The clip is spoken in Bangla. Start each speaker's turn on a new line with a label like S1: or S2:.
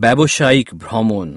S1: ব্যবসায়িক ভ্রমণ।